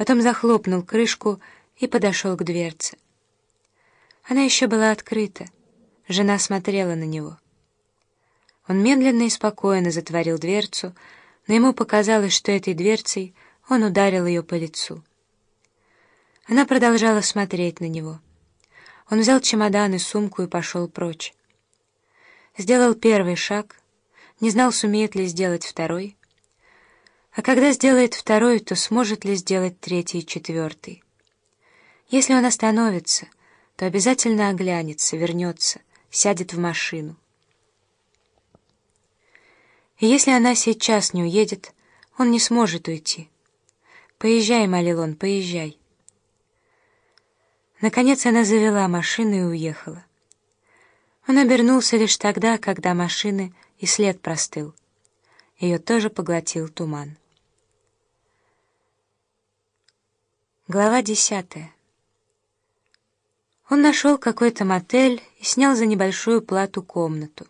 Потом захлопнул крышку и подошел к дверце. Она еще была открыта. Жена смотрела на него. Он медленно и спокойно затворил дверцу, но ему показалось, что этой дверцей он ударил ее по лицу. Она продолжала смотреть на него. Он взял чемодан и сумку и пошел прочь. Сделал первый шаг, не знал, сумеет ли сделать второй. А когда сделает второй, то сможет ли сделать третий и четвертый. Если он остановится, то обязательно оглянется, вернется, сядет в машину. И если она сейчас не уедет, он не сможет уйти. «Поезжай», — молил он, — «поезжай». Наконец она завела машину и уехала. Он обернулся лишь тогда, когда машины и след простыл. Ее тоже поглотил туман. Глава десятая. Он нашел какой-то мотель и снял за небольшую плату комнату.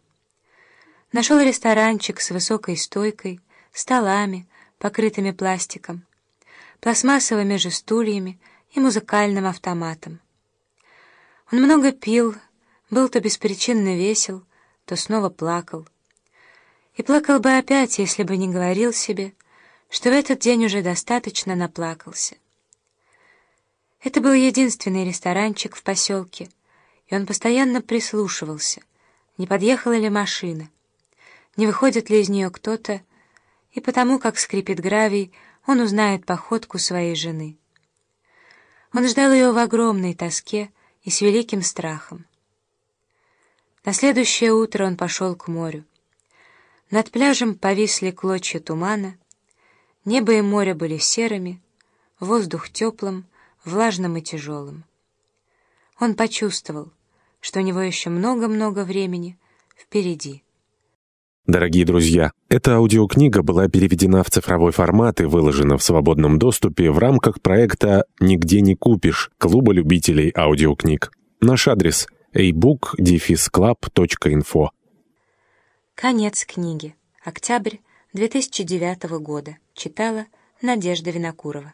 Нашел ресторанчик с высокой стойкой, столами, покрытыми пластиком, пластмассовыми же стульями и музыкальным автоматом. Он много пил, был то беспричинно весел, то снова плакал. И плакал бы опять, если бы не говорил себе, что в этот день уже достаточно наплакался. Это был единственный ресторанчик в поселке, и он постоянно прислушивался, не подъехала ли машина не выходит ли из нее кто-то, и потому, как скрипит гравий, он узнает походку своей жены. Он ждал ее в огромной тоске и с великим страхом. На следующее утро он пошел к морю. Над пляжем повисли клочья тумана, небо и море были серыми, воздух теплым, влажным и тяжелым. Он почувствовал, что у него еще много-много времени впереди. Дорогие друзья, эта аудиокнига была переведена в цифровой формат и выложена в свободном доступе в рамках проекта «Нигде не купишь» Клуба любителей аудиокниг. Наш адрес — ebook-club.info Конец книги. Октябрь 2009 года. Читала Надежда Винокурова.